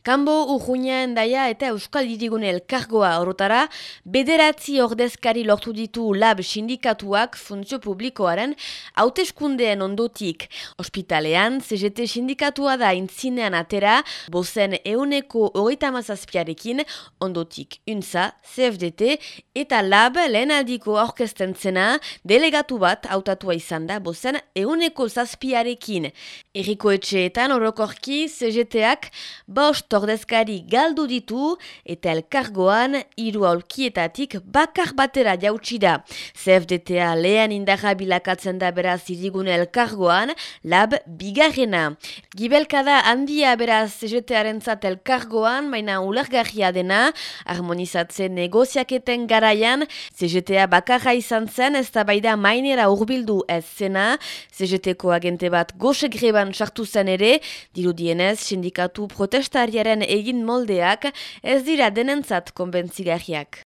Kambo urruina daia eta Euskal Dirigune elkargoa horotara, bederatzi ordezkari lortu ditu lab sindikatuak funtzio publikoaren hauteskundeen ondotik. Hospitalean, CGT sindikatua da intzinean atera, bozen euneko horita mazazpiarekin, ondotik UNSA, CFDT eta lab lehenaldiko orkesten zena, delegatu bat hautatua izan da, bozen euneko zazpiarekin. Eriko etxeetan orokorki CGTak bost tordezkari galdu ditu eta elkargoan hiru aulkietatik bakar batera jautsi da. CFDTA lehen indarra bilakatzen da beraz irigune elkargoan, lab bigarrena. Gibelkada handia beraz CGTaren zat elkargoan, baina ulergarria dena, harmonizatzen negoziaketen garaian, CGTA bakarra izan zen, ez da baida mainera urbildu ez zena, CGTko agente bat goxe greban sartu zen ere, dirudienez sindikatu protestaria egin moldeak ez dira denentzat konbentzigarriak.